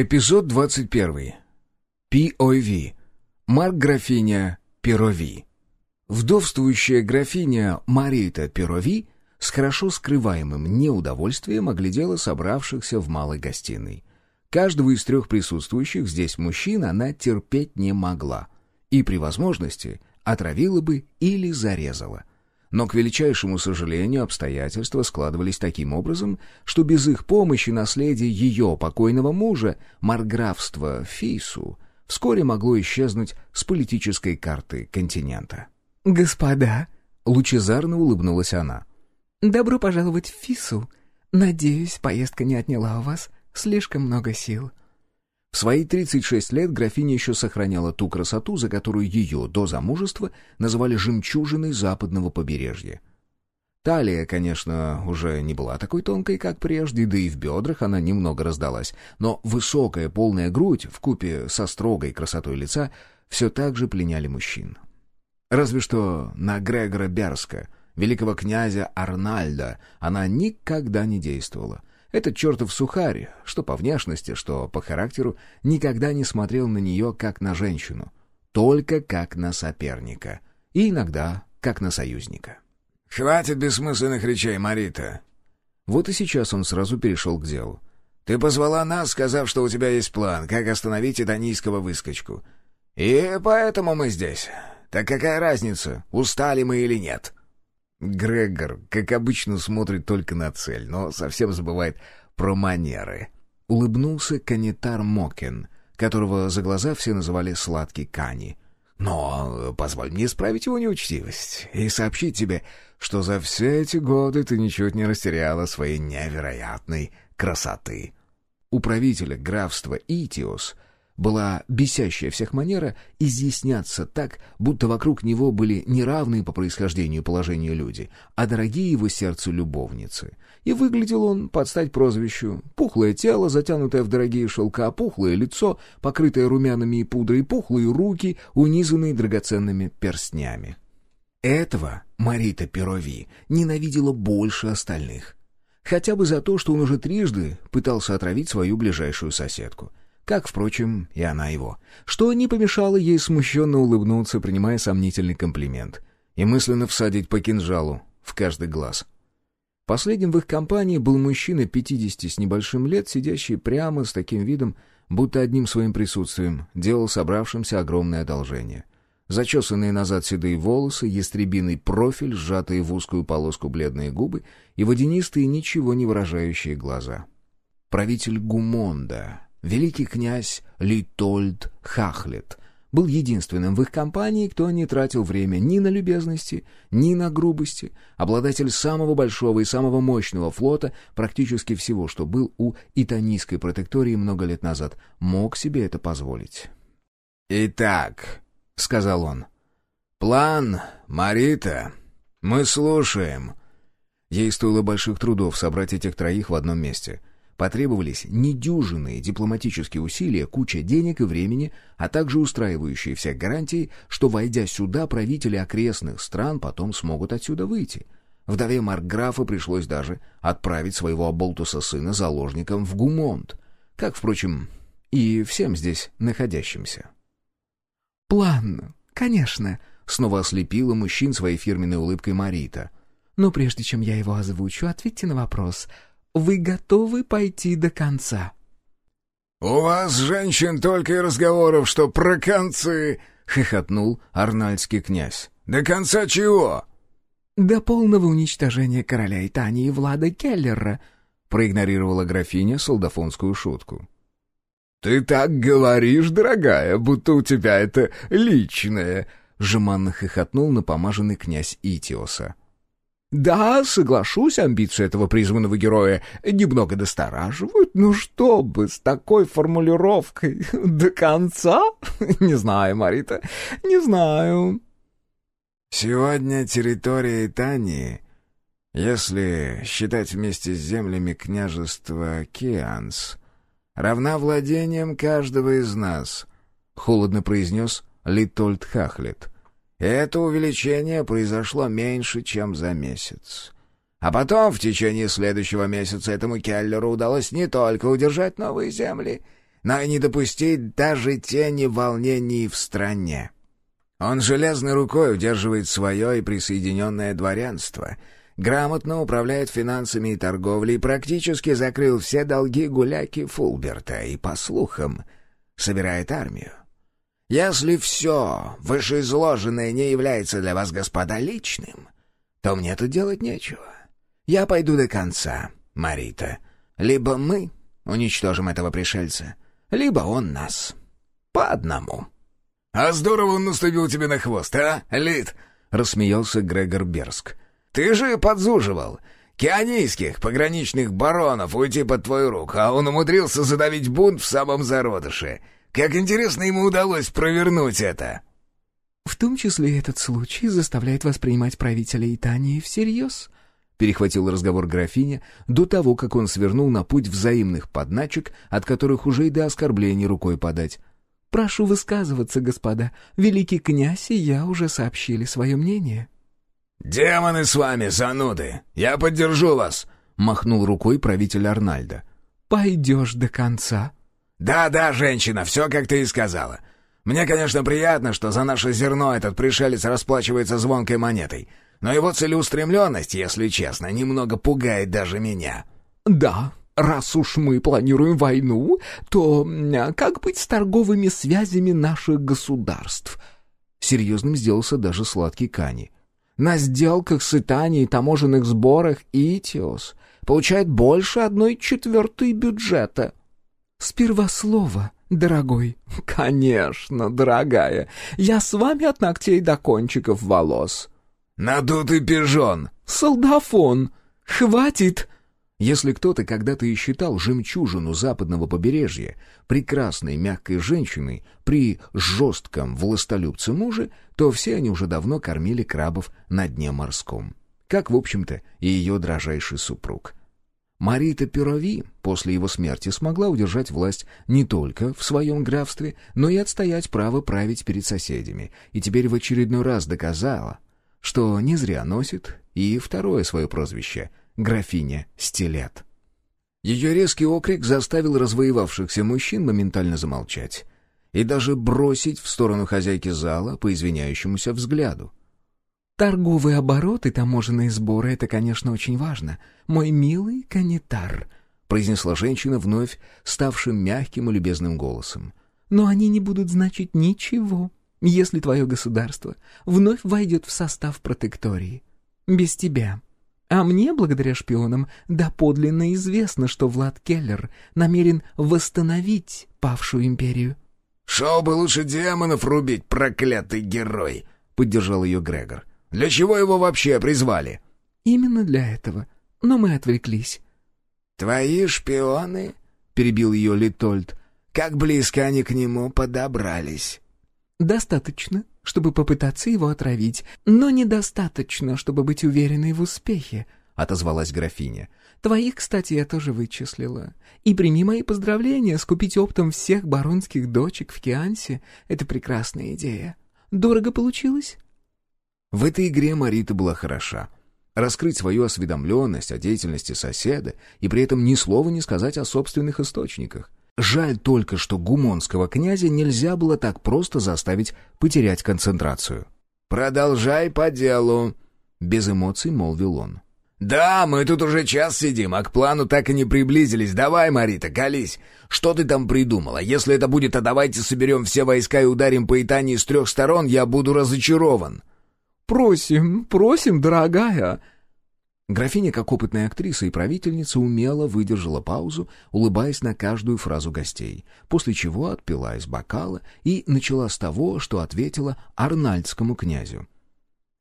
Эпизод 21. POV. Марк-графиня Перови. Вдовствующая графиня Марита Перови с хорошо скрываемым неудовольствием оглядела собравшихся в малой гостиной. Каждого из трех присутствующих здесь мужчин она терпеть не могла и при возможности отравила бы или зарезала. Но, к величайшему сожалению, обстоятельства складывались таким образом, что без их помощи наследие ее покойного мужа, марграфства Фейсу, вскоре могло исчезнуть с политической карты континента. «Господа», — лучезарно улыбнулась она, — «добро пожаловать в Фису. Надеюсь, поездка не отняла у вас слишком много сил». В свои 36 лет графиня еще сохраняла ту красоту, за которую ее до замужества называли «жемчужиной западного побережья». Талия, конечно, уже не была такой тонкой, как прежде, да и в бедрах она немного раздалась, но высокая полная грудь в купе со строгой красотой лица все так же пленяли мужчин. Разве что на Грегора Берска, великого князя Арнальда, она никогда не действовала. Этот чертов сухарь, что по внешности, что по характеру, никогда не смотрел на нее как на женщину, только как на соперника, и иногда как на союзника. «Хватит бессмысленных речей, Марита!» Вот и сейчас он сразу перешел к делу. «Ты позвала нас, сказав, что у тебя есть план, как остановить иданийского выскочку. И поэтому мы здесь. Так какая разница, устали мы или нет?» Грегор, как обычно, смотрит только на цель, но совсем забывает про манеры. Улыбнулся Канитар Мокин, которого за глаза все называли «сладкий Кани». «Но позволь мне исправить его неучтивость и сообщить тебе, что за все эти годы ты ничуть не растеряла своей невероятной красоты». У правителя графства Итиос — была бесящая всех манера изъясняться так, будто вокруг него были неравные по происхождению и положению люди, а дорогие его сердцу любовницы. И выглядел он под стать прозвищу. Пухлое тело, затянутое в дорогие шелка, пухлое лицо, покрытое румянами и пудрой, пухлые руки, унизанные драгоценными перстнями. Этого Марита Перови ненавидела больше остальных. Хотя бы за то, что он уже трижды пытался отравить свою ближайшую соседку — как, впрочем, и она его, что не помешало ей смущенно улыбнуться, принимая сомнительный комплимент, и мысленно всадить по кинжалу в каждый глаз. Последним в их компании был мужчина 50 с небольшим лет, сидящий прямо с таким видом, будто одним своим присутствием делал собравшимся огромное одолжение. Зачесанные назад седые волосы, ястребиный профиль, сжатые в узкую полоску бледные губы и водянистые, ничего не выражающие глаза. Правитель Гумонда, Великий князь Литольд Хахлет был единственным в их компании, кто не тратил время ни на любезности, ни на грубости, обладатель самого большого и самого мощного флота, практически всего, что был у Итанийской протектории много лет назад, мог себе это позволить. «Итак», — сказал он, — «план, Марита, мы слушаем». Ей стоило больших трудов собрать этих троих в одном месте — Потребовались недюжинные дипломатические усилия, куча денег и времени, а также устраивающие всех гарантии, что, войдя сюда, правители окрестных стран потом смогут отсюда выйти. Вдове Маркграфа пришлось даже отправить своего оболтуса сына заложником в Гумонт, как, впрочем, и всем здесь находящимся. «План, конечно», — снова ослепила мужчин своей фирменной улыбкой Марита. «Но прежде чем я его озвучу, ответьте на вопрос — вы готовы пойти до конца?» «У вас, женщин, только и разговоров, что про концы!» — хохотнул арнальский князь. «До конца чего?» «До полного уничтожения короля Итании и Влада Келлера», — проигнорировала графиня солдафонскую шутку. «Ты так говоришь, дорогая, будто у тебя это личное», — жеманно хохотнул напомаженный князь Итиоса. Да, соглашусь, амбиции этого призванного героя немного достораживают, но что бы с такой формулировкой до конца? Не знаю, Марита, не знаю. Сегодня территория Итании, если считать вместе с землями княжества Кианс, равна владениям каждого из нас, — холодно произнес Литольд Хахлет. — это увеличение произошло меньше, чем за месяц. А потом, в течение следующего месяца, этому Келлеру удалось не только удержать новые земли, но и не допустить даже тени волнений в стране. Он железной рукой удерживает свое и присоединенное дворянство, грамотно управляет финансами и торговлей, практически закрыл все долги гуляки Фулберта и, по слухам, собирает армию. Если все вышеизложенное не является для вас, господа, личным, то мне тут делать нечего. Я пойду до конца, Марита. Либо мы уничтожим этого пришельца, либо он нас. По одному». «А здорово он наступил тебе на хвост, а, Лид?» — рассмеялся Грегор Берск. «Ты же подзуживал кианийских пограничных баронов уйти под твою руку, а он умудрился задавить бунт в самом зародыше. Как интересно ему удалось провернуть это!» «В том числе этот случай заставляет воспринимать правителя Итании всерьез», перехватил разговор графиня до того, как он свернул на путь взаимных подначек, от которых уже и до оскорблений рукой подать. «Прошу высказываться, господа. Великий князь и я уже сообщили свое мнение». «Демоны с вами, зануды! Я поддержу вас!» — махнул рукой правитель Арнальда. «Пойдешь до конца». «Да-да, женщина, все, как ты и сказала. Мне, конечно, приятно, что за наше зерно этот пришелец расплачивается звонкой монетой. Но его целеустремленность, если честно, немного пугает даже меня». «Да, раз уж мы планируем войну, то как быть с торговыми связями наших государств?» Серьезным сделался даже сладкий Кани. «На сделках с Итанией таможенных сборах Итиос получает больше одной четвертой бюджета». «Сперва слово», дорогой». «Конечно, дорогая. Я с вами от ногтей до кончиков волос». «Надутый пижон!» «Солдафон! Хватит!» Если кто-то когда-то и считал жемчужину западного побережья прекрасной мягкой женщиной при жестком властолюбце муже, то все они уже давно кормили крабов на дне морском. Как, в общем-то, и ее дрожайший супруг. Марита Перови после его смерти смогла удержать власть не только в своем графстве, но и отстоять право править перед соседями, и теперь в очередной раз доказала, что не зря носит и второе свое прозвище — графиня Стилет. Ее резкий окрик заставил развоевавшихся мужчин моментально замолчать и даже бросить в сторону хозяйки зала по извиняющемуся взгляду. «Торговые обороты, таможенные сборы — это, конечно, очень важно. Мой милый канитар», — произнесла женщина вновь ставшим мягким и любезным голосом. «Но они не будут значить ничего, если твое государство вновь войдет в состав протектории. Без тебя. А мне, благодаря шпионам, доподлинно известно, что Влад Келлер намерен восстановить павшую империю». «Шел бы лучше демонов рубить, проклятый герой!» — поддержал ее Грегор. «Для чего его вообще призвали?» «Именно для этого. Но мы отвлеклись». «Твои шпионы?» — перебил ее Литольд. «Как близко они к нему подобрались?» «Достаточно, чтобы попытаться его отравить, но недостаточно, чтобы быть уверенной в успехе», — отозвалась графиня. «Твоих, кстати, я тоже вычислила. И прими мои поздравления, скупить оптом всех баронских дочек в Киансе — это прекрасная идея. Дорого получилось?» В этой игре Марита была хороша. Раскрыть свою осведомленность о деятельности соседа и при этом ни слова не сказать о собственных источниках. Жаль только, что гумонского князя нельзя было так просто заставить потерять концентрацию. «Продолжай по делу», — без эмоций молвил он. «Да, мы тут уже час сидим, а к плану так и не приблизились. Давай, Марита, колись. Что ты там придумала? Если это будет «а давайте соберем все войска и ударим по Итании с трех сторон», я буду разочарован». «Просим, просим, дорогая», Графиня, как опытная актриса и правительница, умело выдержала паузу, улыбаясь на каждую фразу гостей, после чего отпила из бокала и начала с того, что ответила арнальдскому князю.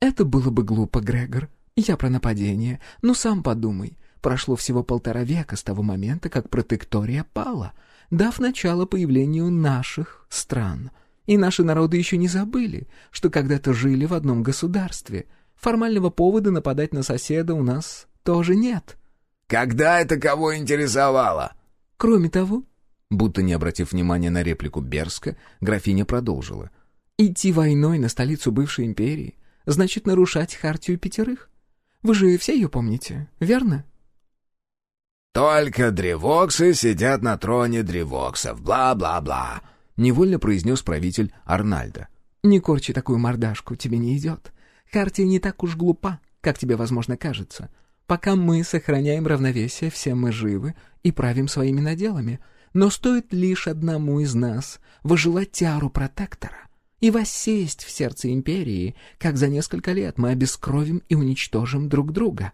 «Это было бы глупо, Грегор. Я про нападение. Но сам подумай. Прошло всего полтора века с того момента, как протектория пала, дав начало появлению наших стран. И наши народы еще не забыли, что когда-то жили в одном государстве — Формального повода нападать на соседа у нас тоже нет. Когда это кого интересовало? Кроме того, будто не обратив внимания на реплику Берска, графиня продолжила. Идти войной на столицу бывшей империи значит нарушать хартию пятерых. Вы же все ее помните, верно? Только древоксы сидят на троне древоксов, бла-бла-бла», — невольно произнес правитель Арнальда. «Не корчи такую мордашку, тебе не идет. Хартия не так уж глупа, как тебе, возможно, кажется. Пока мы сохраняем равновесие, все мы живы и правим своими наделами. Но стоит лишь одному из нас выжелать тиару протектора и воссесть в сердце империи, как за несколько лет мы обескровим и уничтожим друг друга».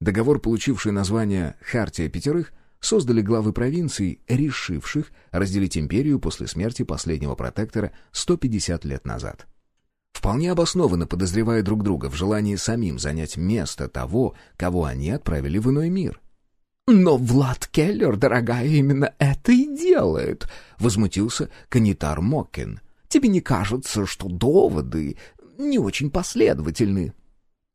Договор, получивший название «Хартия пятерых», создали главы провинций, решивших разделить империю после смерти последнего протектора 150 лет назад. Вполне обоснованно подозревая друг друга в желании самим занять место того, кого они отправили в иной мир. «Но Влад Келлер, дорогая, именно это и делает», — возмутился Канитар Моккин. «Тебе не кажется, что доводы не очень последовательны?»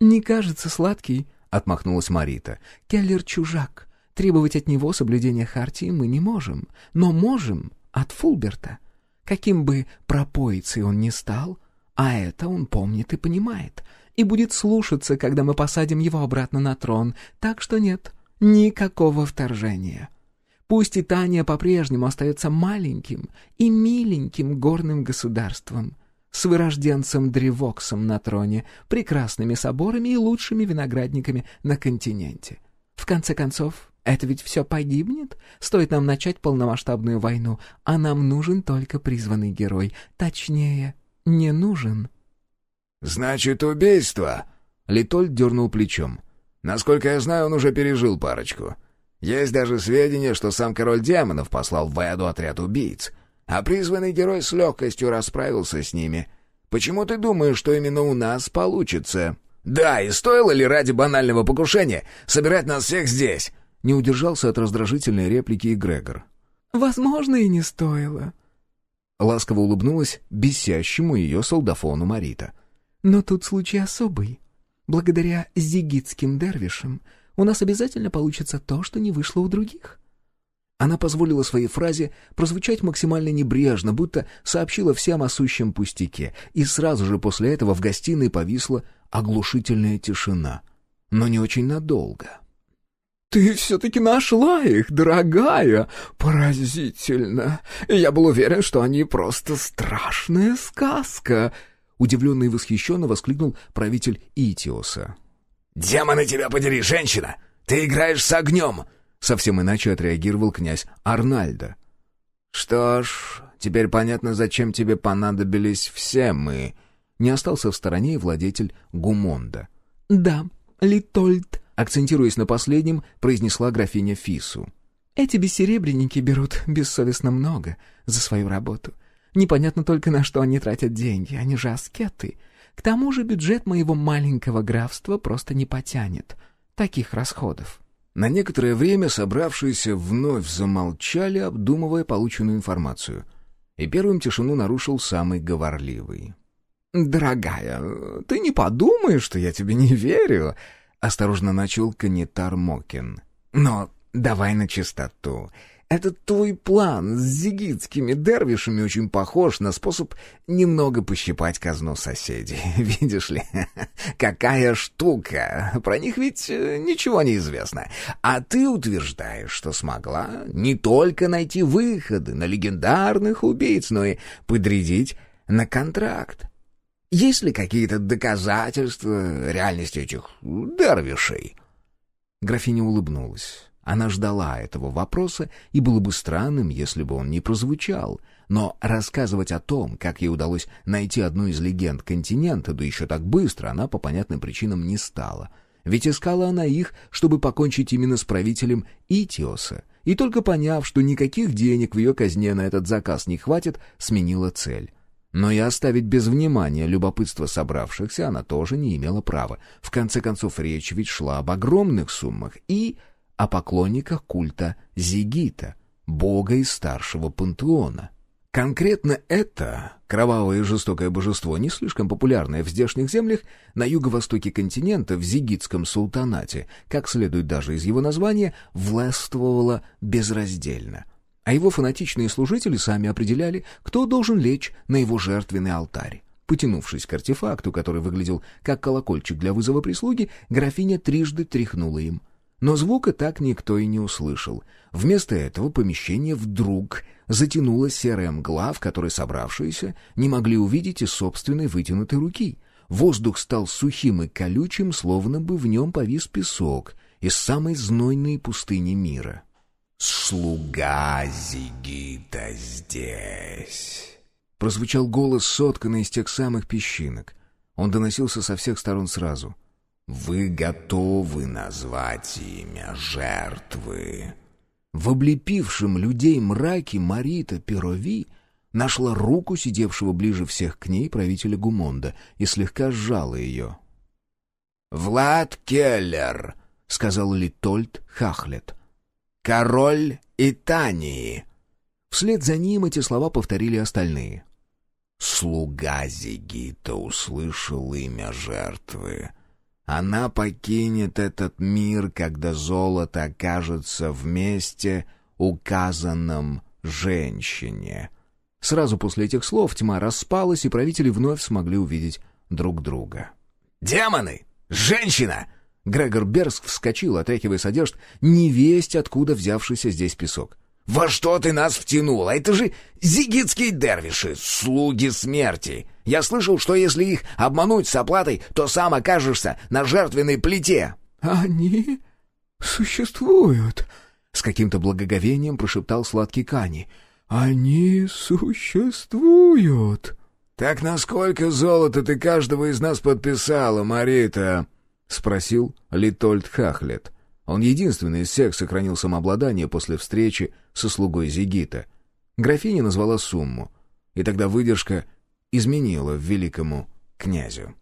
«Не кажется, сладкий», отмахнулась Марита. «Келлер чужак. Требовать от него соблюдения хартии мы не можем. Но можем от Фулберта. Каким бы пропоицей он ни стал, а это он помнит и понимает, и будет слушаться, когда мы посадим его обратно на трон, так что нет, никакого вторжения». Пусть и Таня по-прежнему остается маленьким и миленьким горным государством, с вырожденцем Древоксом на троне, прекрасными соборами и лучшими виноградниками на континенте. В конце концов, это ведь все погибнет? Стоит нам начать полномасштабную войну, а нам нужен только призванный герой. Точнее, не нужен. «Значит, убийство?» Литоль дернул плечом. «Насколько я знаю, он уже пережил парочку. Есть даже сведения, что сам король демонов послал в Эду отряд убийц а призванный герой с легкостью расправился с ними. Почему ты думаешь, что именно у нас получится? Да, и стоило ли ради банального покушения собирать нас всех здесь? Не удержался от раздражительной реплики и Грегор. Возможно, и не стоило. Ласково улыбнулась бесящему ее солдафону Марита. Но тут случай особый. Благодаря зигитским дервишам у нас обязательно получится то, что не вышло у других. Она позволила своей фразе прозвучать максимально небрежно, будто сообщила всем о сущем пустяке, и сразу же после этого в гостиной повисла оглушительная тишина. Но не очень надолго. «Ты все-таки нашла их, дорогая! Поразительно! Я был уверен, что они просто страшная сказка!» Удивленно и восхищенно воскликнул правитель Итиоса. «Демоны тебя подери, женщина! Ты играешь с огнем!» Совсем иначе отреагировал князь Арнальдо. «Что ж, теперь понятно, зачем тебе понадобились все мы». Не остался в стороне и владетель Гумонда. «Да, Литольд», — акцентируясь на последнем, произнесла графиня Фису. «Эти бессеребренники берут бессовестно много за свою работу. Непонятно только, на что они тратят деньги, они же аскеты. К тому же бюджет моего маленького графства просто не потянет таких расходов». На некоторое время собравшиеся вновь замолчали, обдумывая полученную информацию. И первым тишину нарушил самый говорливый. «Дорогая, ты не подумаешь, что я тебе не верю?» — осторожно начал Канитар Мокин. «Но давай на чистоту. Этот твой план с зигитскими дервишами очень похож на способ немного пощипать казну соседей. Видишь ли, какая штука. Про них ведь э, ничего не известно. А ты утверждаешь, что смогла не только найти выходы на легендарных убийц, но и подрядить на контракт. Есть ли какие-то доказательства реальности этих дервишей?» Графиня улыбнулась. Она ждала этого вопроса, и было бы странным, если бы он не прозвучал. Но рассказывать о том, как ей удалось найти одну из легенд континента, да еще так быстро, она по понятным причинам не стала. Ведь искала она их, чтобы покончить именно с правителем Итиоса. И только поняв, что никаких денег в ее казне на этот заказ не хватит, сменила цель. Но и оставить без внимания любопытство собравшихся она тоже не имела права. В конце концов, речь ведь шла об огромных суммах и о поклонниках культа Зигита, бога из старшего пантеона. Конкретно это кровавое и жестокое божество, не слишком популярное в здешних землях, на юго-востоке континента, в Зигитском султанате, как следует даже из его названия, властвовало безраздельно. А его фанатичные служители сами определяли, кто должен лечь на его жертвенный алтарь. Потянувшись к артефакту, который выглядел как колокольчик для вызова прислуги, графиня трижды тряхнула им — Но звука так никто и не услышал. Вместо этого помещение вдруг затянула серая мгла, в которой собравшиеся не могли увидеть и собственной вытянутой руки. Воздух стал сухим и колючим, словно бы в нем повис песок из самой знойной пустыни мира. «Слуга Зигита здесь!» Прозвучал голос, сотканный из тех самых песчинок. Он доносился со всех сторон сразу. «Вы готовы назвать имя жертвы?» В облепившем людей мраке Марита Перови нашла руку сидевшего ближе всех к ней правителя Гумонда и слегка сжала ее. «Влад Келлер», — сказал Литольд Хахлет, — «король Итании». Вслед за ним эти слова повторили остальные. «Слуга Зигита услышал имя жертвы. Она покинет этот мир, когда золото окажется вместе указанном женщине». Сразу после этих слов тьма распалась, и правители вновь смогли увидеть друг друга. «Демоны! Женщина!» Грегор Берск вскочил, отряхивая с одежд, невесть, откуда взявшийся здесь песок. «Во что ты нас втянул? Это же зигитские дервиши, слуги смерти! Я слышал, что если их обмануть с оплатой, то сам окажешься на жертвенной плите!» «Они существуют!» — с каким-то благоговением прошептал сладкий Кани. «Они существуют!» «Так насколько золота ты каждого из нас подписала, Марита?» — спросил Литольд Хахлет. Он единственный из всех сохранил самообладание после встречи со слугой Зигита. Графиня назвала сумму, и тогда выдержка изменила великому князю.